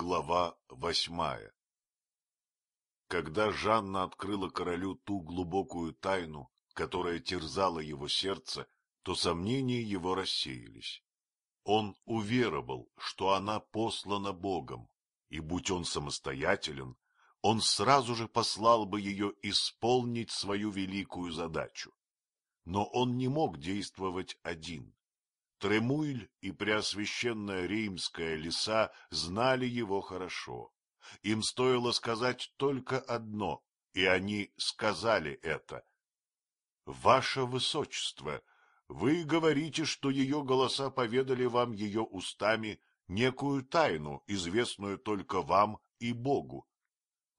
Глава восьмая Когда Жанна открыла королю ту глубокую тайну, которая терзала его сердце, то сомнения его рассеялись. Он уверовал, что она послана Богом, и, будь он самостоятелен, он сразу же послал бы ее исполнить свою великую задачу. Но он не мог действовать один. Тремуиль и Преосвященная Римская леса знали его хорошо. Им стоило сказать только одно, и они сказали это. — Ваше Высочество, вы говорите, что ее голоса поведали вам ее устами некую тайну, известную только вам и Богу.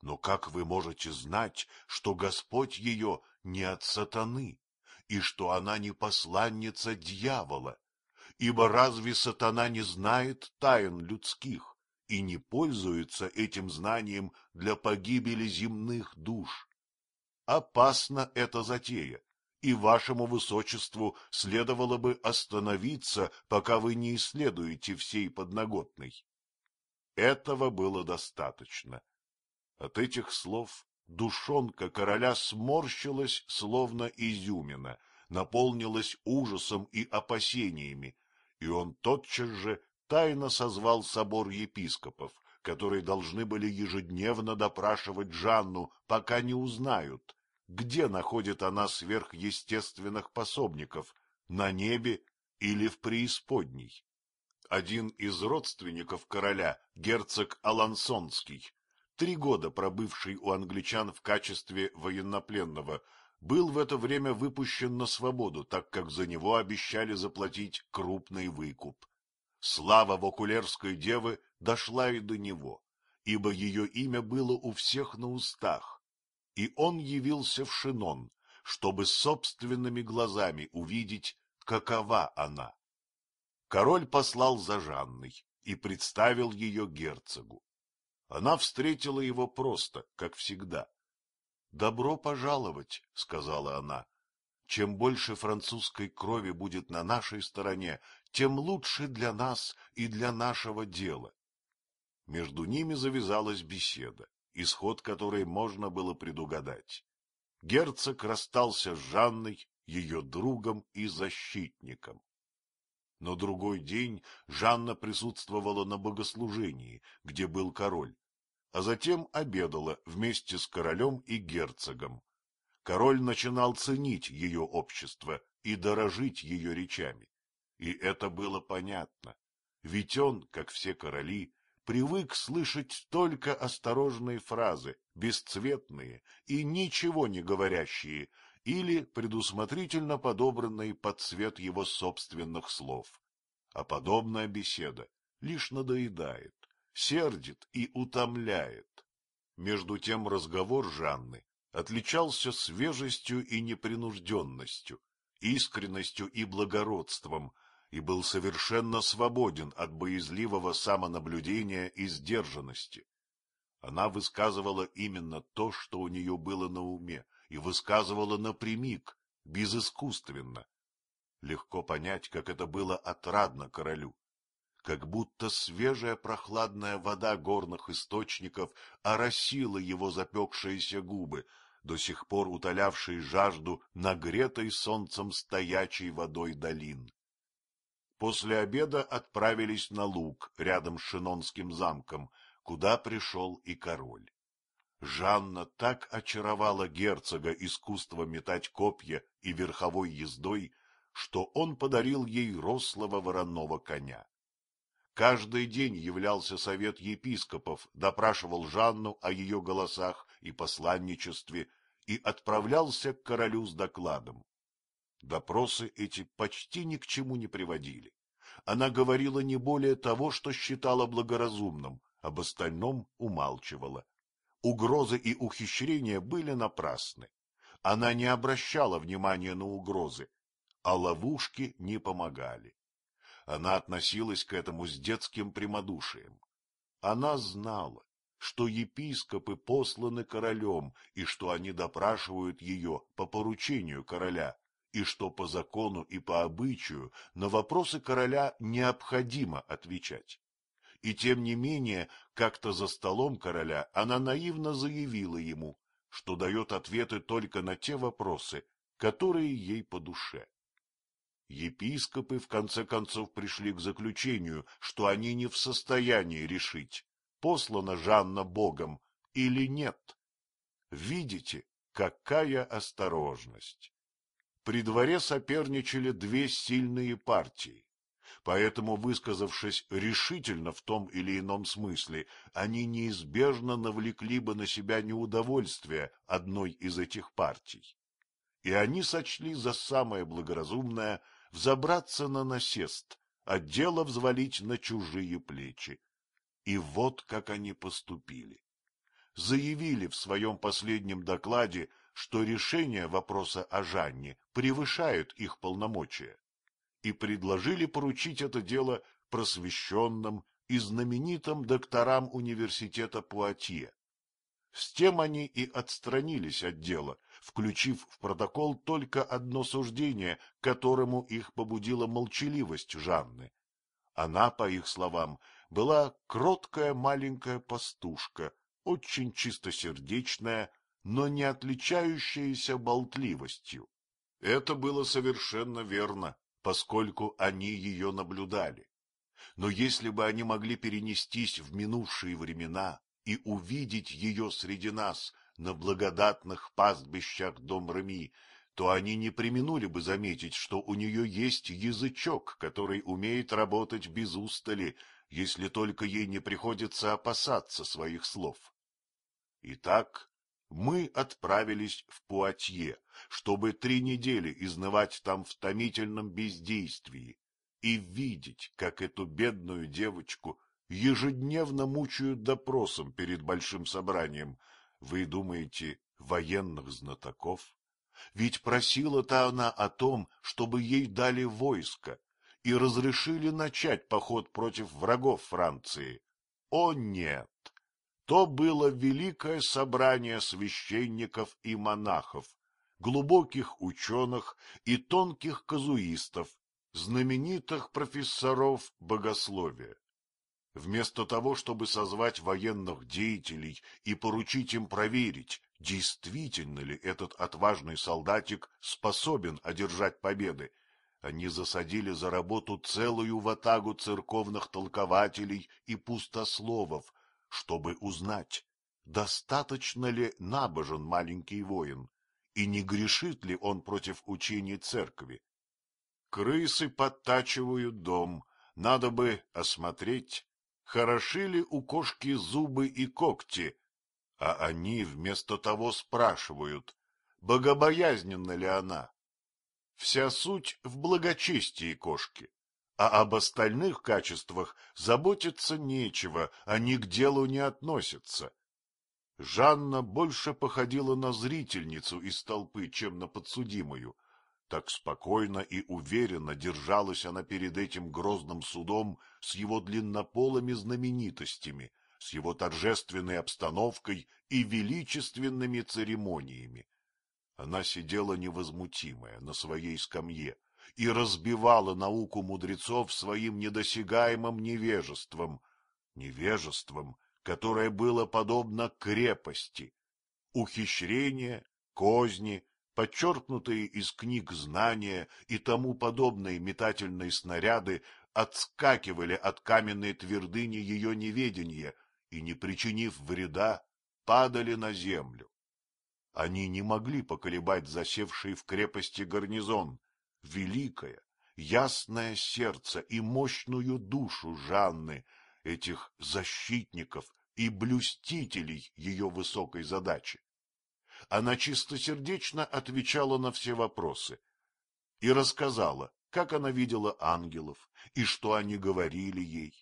Но как вы можете знать, что Господь ее не от сатаны, и что она не посланница дьявола? Ибо разве сатана не знает тайн людских и не пользуется этим знанием для погибели земных душ? Опасна эта затея, и вашему высочеству следовало бы остановиться, пока вы не исследуете всей подноготной. Этого было достаточно. От этих слов душонка короля сморщилась, словно изюмина, наполнилась ужасом и опасениями, и он тотчас же тайно созвал собор епископов, которые должны были ежедневно допрашивать Жанну, пока не узнают, где находит она сверхъестественных пособников, на небе или в преисподней. Один из родственников короля, герцог Алансонский, три года пробывший у англичан в качестве военнопленного, был в это время выпущен на свободу, так как за него обещали заплатить крупный выкуп. Слава Вокулерской девы дошла и до него, ибо ее имя было у всех на устах, и он явился в Шинон, чтобы собственными глазами увидеть, какова она. Король послал за Жанной и представил ее герцогу. Она встретила его просто, как всегда. — Добро пожаловать, — сказала она. — Чем больше французской крови будет на нашей стороне, тем лучше для нас и для нашего дела. Между ними завязалась беседа, исход которой можно было предугадать. Герцог расстался с Жанной, ее другом и защитником. Но другой день Жанна присутствовала на богослужении, где был король, а затем обедала вместе с королем и герцогом. Король начинал ценить ее общество и дорожить ее речами. И это было понятно, ведь он, как все короли, привык слышать только осторожные фразы, бесцветные и ничего не говорящие, или предусмотрительно подобранные под цвет его собственных слов. А подобная беседа лишь надоедает сердит и утомляет. Между тем разговор Жанны отличался свежестью и непринужденностью, искренностью и благородством, и был совершенно свободен от боязливого самонаблюдения и сдержанности. Она высказывала именно то, что у нее было на уме, и высказывала напрямик, безыскусственно. Легко понять, как это было отрадно королю как будто свежая прохладная вода горных источников оросила его запекшиеся губы, до сих пор утолявшие жажду нагретой солнцем стоячей водой долин. После обеда отправились на луг рядом с Шинонским замком, куда пришел и король. Жанна так очаровала герцога искусство метать копья и верховой ездой, что он подарил ей рослого вороного коня. Каждый день являлся совет епископов, допрашивал Жанну о ее голосах и посланничестве и отправлялся к королю с докладом. Допросы эти почти ни к чему не приводили. Она говорила не более того, что считала благоразумным, об остальном умалчивала. Угрозы и ухищрения были напрасны. Она не обращала внимания на угрозы, а ловушки не помогали. Она относилась к этому с детским прямодушием. Она знала, что епископы посланы королем, и что они допрашивают ее по поручению короля, и что по закону и по обычаю на вопросы короля необходимо отвечать. И тем не менее как-то за столом короля она наивно заявила ему, что дает ответы только на те вопросы, которые ей по душе. Епископы в конце концов пришли к заключению, что они не в состоянии решить, послана Жанна Богом или нет. Видите, какая осторожность! При дворе соперничали две сильные партии, поэтому, высказавшись решительно в том или ином смысле, они неизбежно навлекли бы на себя неудовольствие одной из этих партий. И они сочли за самое благоразумное взобраться на насест, а дело взвалить на чужие плечи. И вот как они поступили. Заявили в своем последнем докладе, что решение вопроса о Жанне превышает их полномочия, и предложили поручить это дело просвещенным и знаменитым докторам университета Пуатье. С тем они и отстранились от дела, включив в протокол только одно суждение, которому их побудила молчаливость Жанны. Она, по их словам, была кроткая маленькая пастушка, очень чистосердечная, но не отличающаяся болтливостью. Это было совершенно верно, поскольку они ее наблюдали. Но если бы они могли перенестись в минувшие времена и увидеть ее среди нас на благодатных пастбищах дом Реми, то они не применули бы заметить, что у нее есть язычок, который умеет работать без устали, если только ей не приходится опасаться своих слов. Итак, мы отправились в Пуатье, чтобы три недели изнывать там в томительном бездействии и видеть, как эту бедную девочку ежедневно мучают допросом перед большим собранием. Вы думаете, военных знатоков? Ведь просила-то она о том, чтобы ей дали войско и разрешили начать поход против врагов Франции. О нет! То было великое собрание священников и монахов, глубоких ученых и тонких казуистов, знаменитых профессоров богословия. Вместо того, чтобы созвать военных деятелей и поручить им проверить, действительно ли этот отважный солдатик способен одержать победы, они засадили за работу целую ватагу церковных толкователей и пустословов, чтобы узнать, достаточно ли набожен маленький воин и не грешит ли он против учений церкви. Крысы подтачивают дом, надо бы осмотреть, хороши ли у кошки зубы и когти, а они вместо того спрашивают, богобоязненна ли она. Вся суть в благочестии кошки, а об остальных качествах заботиться нечего, они к делу не относятся. Жанна больше походила на зрительницу из толпы, чем на подсудимую. Так спокойно и уверенно держалась она перед этим грозным судом с его длиннополыми знаменитостями, с его торжественной обстановкой и величественными церемониями. Она сидела невозмутимая на своей скамье и разбивала науку мудрецов своим недосягаемым невежеством, невежеством, которое было подобно крепости. Ухищрения, козни, подчеркнутые из книг знания и тому подобные метательные снаряды отскакивали от каменной твердыни ее неведения и, не причинив вреда, падали на землю. Они не могли поколебать засевший в крепости гарнизон, великое, ясное сердце и мощную душу Жанны, этих защитников и блюстителей ее высокой задачи. Она чистосердечно отвечала на все вопросы и рассказала, как она видела ангелов и что они говорили ей.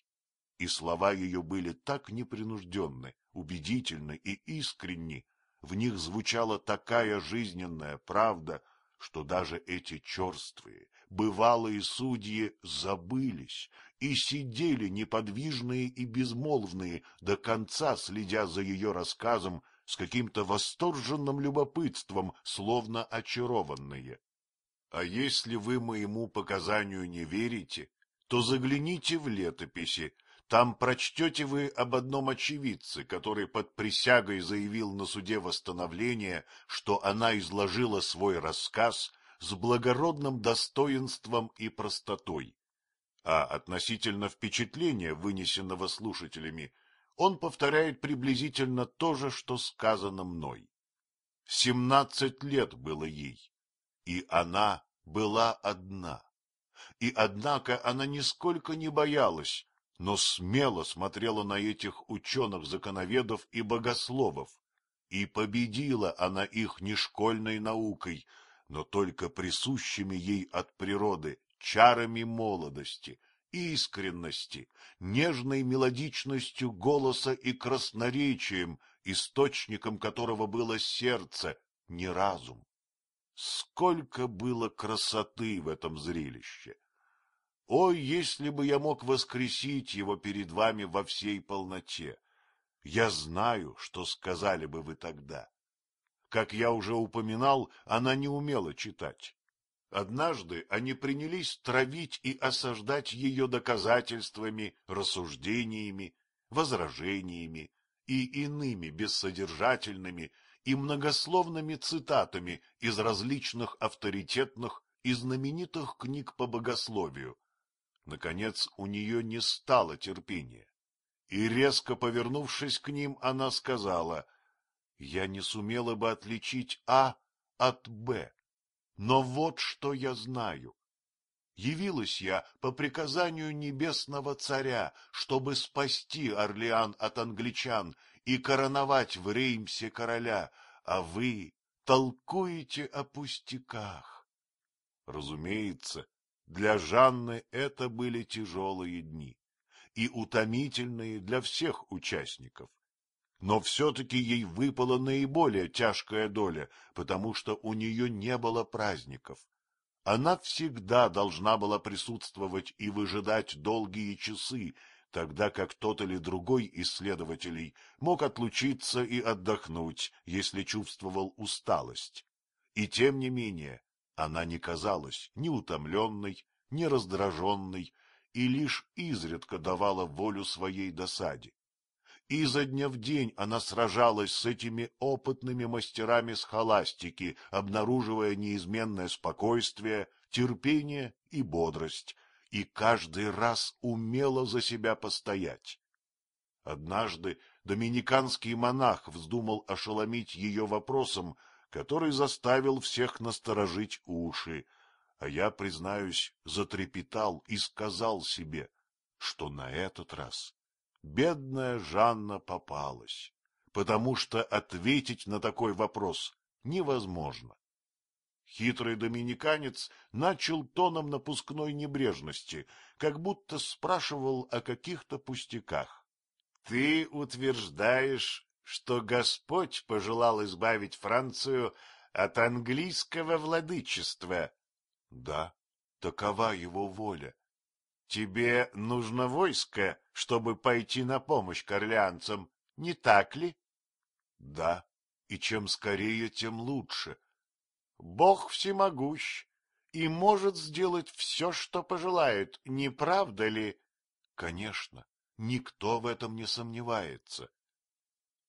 И слова ее были так непринужденны, убедительны и искренни, в них звучала такая жизненная правда, что даже эти черствые, бывалые судьи забылись и сидели неподвижные и безмолвные, до конца следя за ее рассказом с каким-то восторженным любопытством, словно очарованные. А если вы моему показанию не верите, то загляните в летописи, Там прочтете вы об одном очевидце, который под присягой заявил на суде восстановления, что она изложила свой рассказ с благородным достоинством и простотой. А относительно впечатления, вынесенного слушателями, он повторяет приблизительно то же, что сказано мной. Семнадцать лет было ей, и она была одна. И однако она нисколько не боялась, но смело смотрела на этих ученых-законоведов и богословов, и победила она их не школьной наукой, но только присущими ей от природы чарами молодости, искренности, нежной мелодичностью голоса и красноречием, источником которого было сердце, не разум. Сколько было красоты в этом зрелище! Ой, если бы я мог воскресить его перед вами во всей полноте! Я знаю, что сказали бы вы тогда. Как я уже упоминал, она не умела читать. Однажды они принялись травить и осаждать ее доказательствами, рассуждениями, возражениями и иными бессодержательными и многословными цитатами из различных авторитетных и знаменитых книг по богословию. Наконец у нее не стало терпения, и, резко повернувшись к ним, она сказала, «Я не сумела бы отличить А от Б, но вот что я знаю. Явилась я по приказанию небесного царя, чтобы спасти Орлеан от англичан и короновать в Реймсе короля, а вы толкуете о пустяках. Разумеется, для Жанны это были тяжелые дни и утомительные для всех участников. Но все-таки ей выпала наиболее тяжкая доля, потому что у нее не было праздников. Она всегда должна была присутствовать и выжидать долгие часы, тогда как тот или другой из следователей мог отлучиться и отдохнуть, если чувствовал усталость. И тем не менее она не казалась ни утомленной, ни раздраженной и лишь изредка давала волю своей досаде. Изо дня в день она сражалась с этими опытными мастерами схоластики, обнаруживая неизменное спокойствие, терпение и бодрость, и каждый раз умела за себя постоять. Однажды доминиканский монах вздумал ошеломить ее вопросом, который заставил всех насторожить уши, а я, признаюсь, затрепетал и сказал себе, что на этот раз бедная Жанна попалась, потому что ответить на такой вопрос невозможно. Хитрый доминиканец начал тоном напускной небрежности, как будто спрашивал о каких-то пустяках. — Ты утверждаешь, что Господь пожелал избавить Францию от английского владычества? — Да, такова его воля. — Тебе нужно войско, чтобы пойти на помощь корлянцам, не так ли? — Да, и чем скорее, тем лучше. — Бог всемогущ и может сделать все, что пожелает, не правда ли? Конечно, никто в этом не сомневается.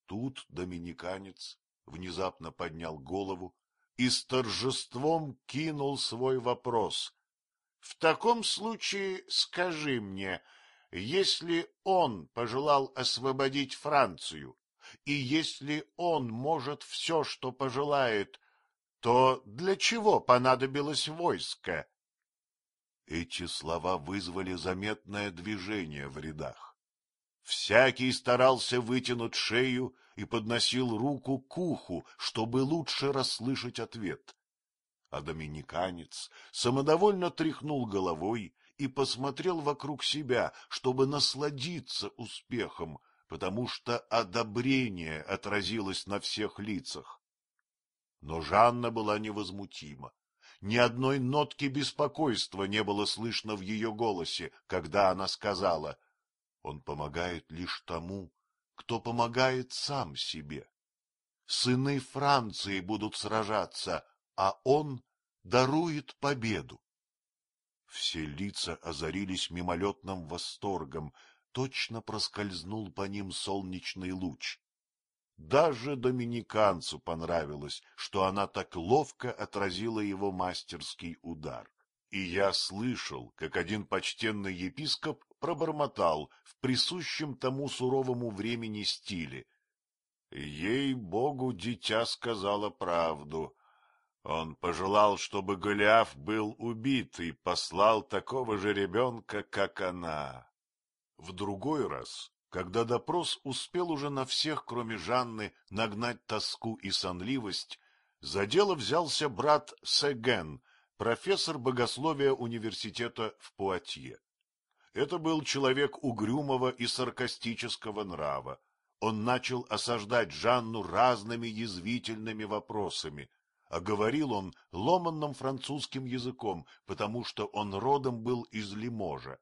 Тут доминиканец внезапно поднял голову и с торжеством кинул свой вопрос. — В таком случае скажи мне, если он пожелал освободить Францию, и если он может все, что пожелает, то для чего понадобилось войско? Эти слова вызвали заметное движение в рядах. Всякий старался вытянуть шею и подносил руку к уху, чтобы лучше расслышать ответ. А доминиканец самодовольно тряхнул головой и посмотрел вокруг себя, чтобы насладиться успехом, потому что одобрение отразилось на всех лицах. Но Жанна была невозмутима. Ни одной нотки беспокойства не было слышно в ее голосе, когда она сказала, «Он помогает лишь тому, кто помогает сам себе. Сыны Франции будут сражаться, а он дарует победу». Все лица озарились мимолетным восторгом, точно проскользнул по ним солнечный луч. Даже доминиканцу понравилось, что она так ловко отразила его мастерский удар. И я слышал, как один почтенный епископ пробормотал в присущем тому суровому времени стиле. Ей-богу, дитя сказала правду. Он пожелал, чтобы Голиаф был убит, и послал такого же ребенка, как она. В другой раз, когда допрос успел уже на всех, кроме Жанны, нагнать тоску и сонливость, за дело взялся брат Сеген, профессор богословия университета в Пуатье. Это был человек угрюмого и саркастического нрава. Он начал осаждать Жанну разными язвительными вопросами, а говорил он ломанным французским языком, потому что он родом был из Лиможа.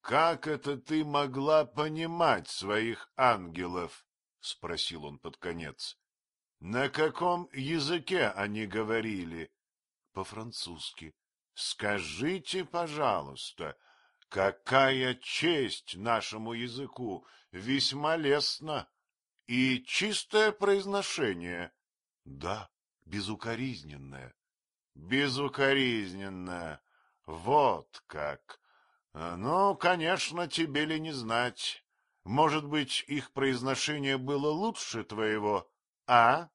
Как это ты могла понимать своих ангелов? — спросил он под конец. — На каком языке они говорили? — По-французски. — Скажите, пожалуйста, какая честь нашему языку, весьма лестно. И чистое произношение. — Да, безукоризненное. — Безукоризненное. Вот как. Ну, конечно, тебе ли не знать. Может быть, их произношение было лучше твоего, а?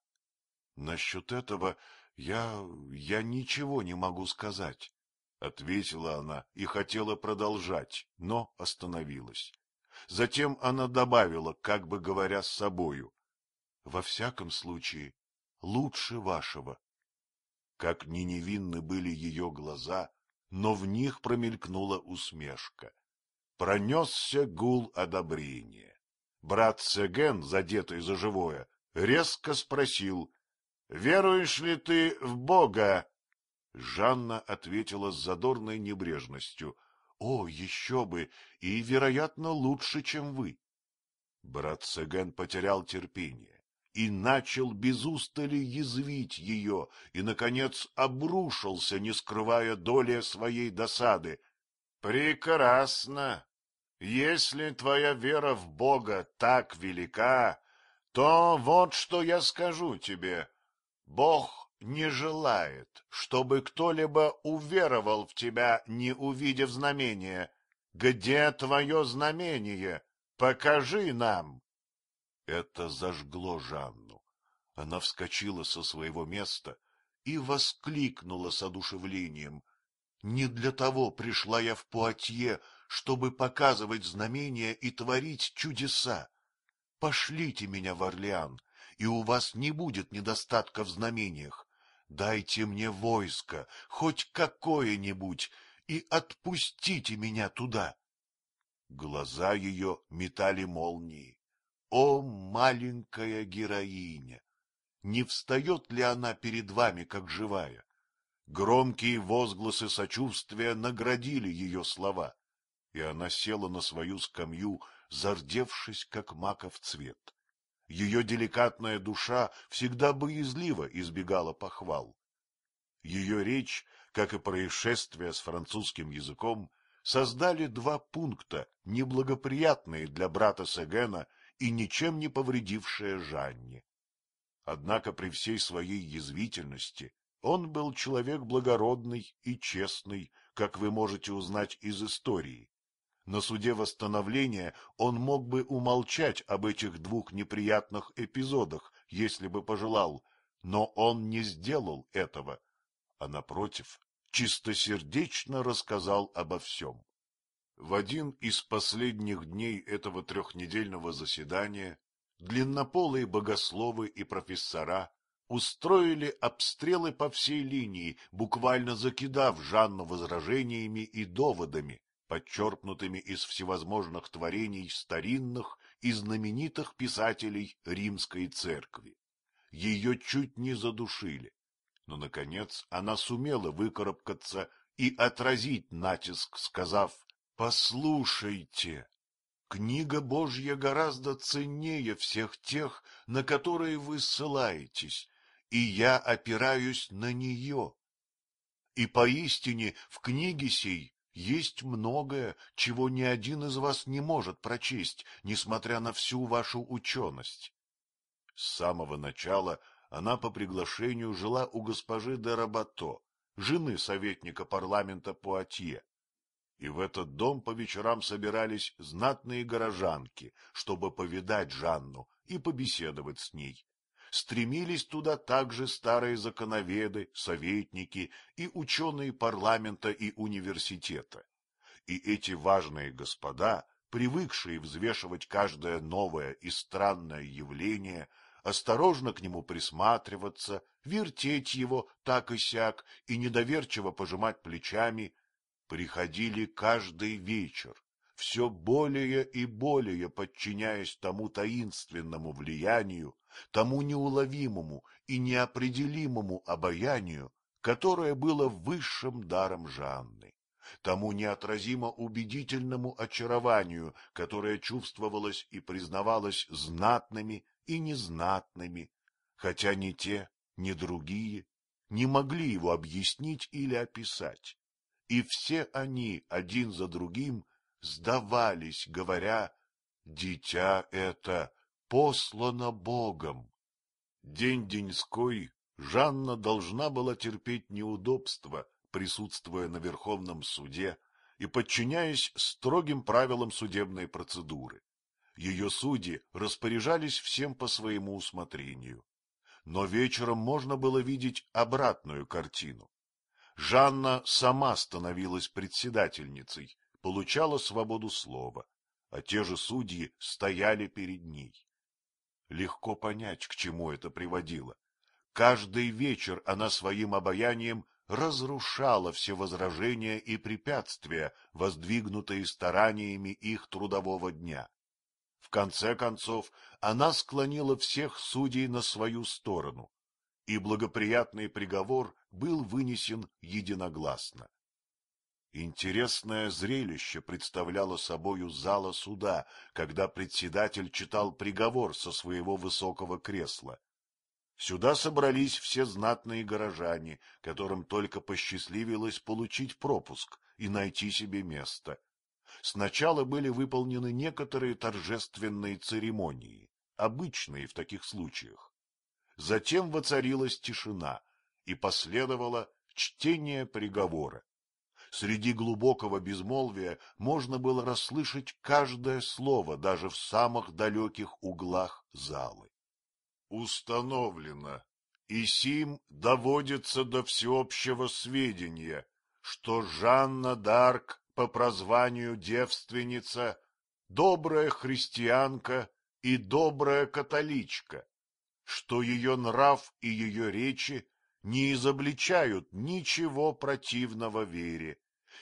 Насчет этого я... я ничего не могу сказать, — ответила она и хотела продолжать, но остановилась. Затем она добавила, как бы говоря с собою, — во всяком случае, лучше вашего. Как ни невинны были ее глаза, но в них промелькнула усмешка. Пронесся гул одобрения. Брат Сеген, задетый за живое, резко спросил, — Веруешь ли ты в Бога? Жанна ответила с задорной небрежностью, — О, еще бы, и, вероятно, лучше, чем вы. Брат Сеген потерял терпение и начал без устали язвить ее, и, наконец, обрушился, не скрывая доли своей досады. — Прекрасно! Если твоя вера в Бога так велика, то вот что я скажу тебе. Бог не желает, чтобы кто-либо уверовал в тебя, не увидев знамения. Где твое знамение? Покажи нам. Это зажгло Жанну. Она вскочила со своего места и воскликнула с одушевлением. Не для того пришла я в Пуатье, чтобы показывать знамения и творить чудеса. Пошлите меня в Орлеан, и у вас не будет недостатка в знамениях. Дайте мне войско, хоть какое-нибудь, и отпустите меня туда. Глаза ее метали молнии. О, маленькая героиня! Не встает ли она перед вами, как живая? Громкие возгласы сочувствия наградили ее слова, и она села на свою скамью, зардевшись, как маков цвет. Ее деликатная душа всегда боязливо избегала похвал. Ее речь, как и происшествие с французским языком, создали два пункта, неблагоприятные для брата Сегена и ничем не повредившая Жанне. Однако при всей своей язвительности он был человек благородный и честный, как вы можете узнать из истории. На суде восстановления он мог бы умолчать об этих двух неприятных эпизодах, если бы пожелал, но он не сделал этого, а, напротив, чистосердечно рассказал обо всем. В один из последних дней этого трехнедельного заседания длиннополые богословы и профессора устроили обстрелы по всей линии, буквально закидав Жанну возражениями и доводами, подчеркнутыми из всевозможных творений старинных и знаменитых писателей римской церкви. Ее чуть не задушили, но, наконец, она сумела выкарабкаться и отразить натиск, сказав Послушайте, книга Божья гораздо ценнее всех тех, на которые вы ссылаетесь, и я опираюсь на нее. И поистине в книге сей есть многое, чего ни один из вас не может прочесть, несмотря на всю вашу ученость. С самого начала она по приглашению жила у госпожи де Рабато, жены советника парламента Пуатье. И в этот дом по вечерам собирались знатные горожанки, чтобы повидать Жанну и побеседовать с ней. Стремились туда также старые законоведы, советники и ученые парламента и университета. И эти важные господа, привыкшие взвешивать каждое новое и странное явление, осторожно к нему присматриваться, вертеть его так и сяк и недоверчиво пожимать плечами, приходили каждый вечер, все более и более подчиняясь тому таинственному влиянию, тому неуловимому и неопределимому обаянию, которое было высшим даром Жанны, тому неотразимо убедительному очарованию, которое чувствовалось и признавалось знатными и незнатными, хотя ни те, ни другие не могли его объяснить или описать. И все они, один за другим, сдавались, говоря, «Дитя это послано Богом». День-деньской Жанна должна была терпеть неудобства, присутствуя на Верховном суде и подчиняясь строгим правилам судебной процедуры ее судьи распоряжались всем по своему усмотрению. Но вечером можно было видеть обратную картину. Жанна сама становилась председательницей, получала свободу слова, а те же судьи стояли перед ней. Легко понять, к чему это приводило. Каждый вечер она своим обаянием разрушала все возражения и препятствия, воздвигнутые стараниями их трудового дня. В конце концов, она склонила всех судей на свою сторону, и благоприятный приговор был вынесен единогласно. Интересное зрелище представляло собою зала суда, когда председатель читал приговор со своего высокого кресла. Сюда собрались все знатные горожане, которым только посчастливилось получить пропуск и найти себе место сначала были выполнены некоторые торжественные церемонии, обычные в таких случаях. Затем воцарилась тишина, и последовало чтение приговора. Среди глубокого безмолвия можно было расслышать каждое слово даже в самых далеких углах залы. Установлено, и сим доводится до всеобщего сведения, что Жанна Дарк по прозванию девственница, добрая христианка и добрая католичка, что ее нрав и ее речи не изобличают ничего противного вере,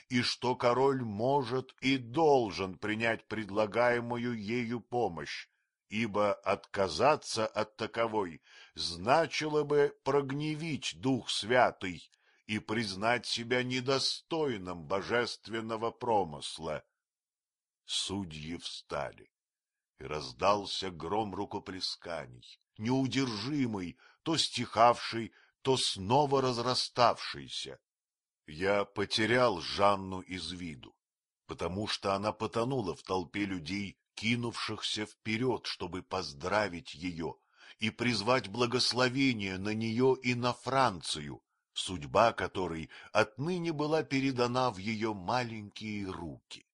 и что король может и должен принять предлагаемую ею помощь, ибо отказаться от таковой значило бы прогневить Дух Святый и признать себя недостойным божественного промысла. Судьи встали, и раздался гром рукоплесканий, неудержимый, то стихавший, то снова разраставшийся. Я потерял Жанну из виду, потому что она потонула в толпе людей, кинувшихся вперед, чтобы поздравить ее и призвать благословение на нее и на Францию, судьба которой отныне была передана в ее маленькие руки.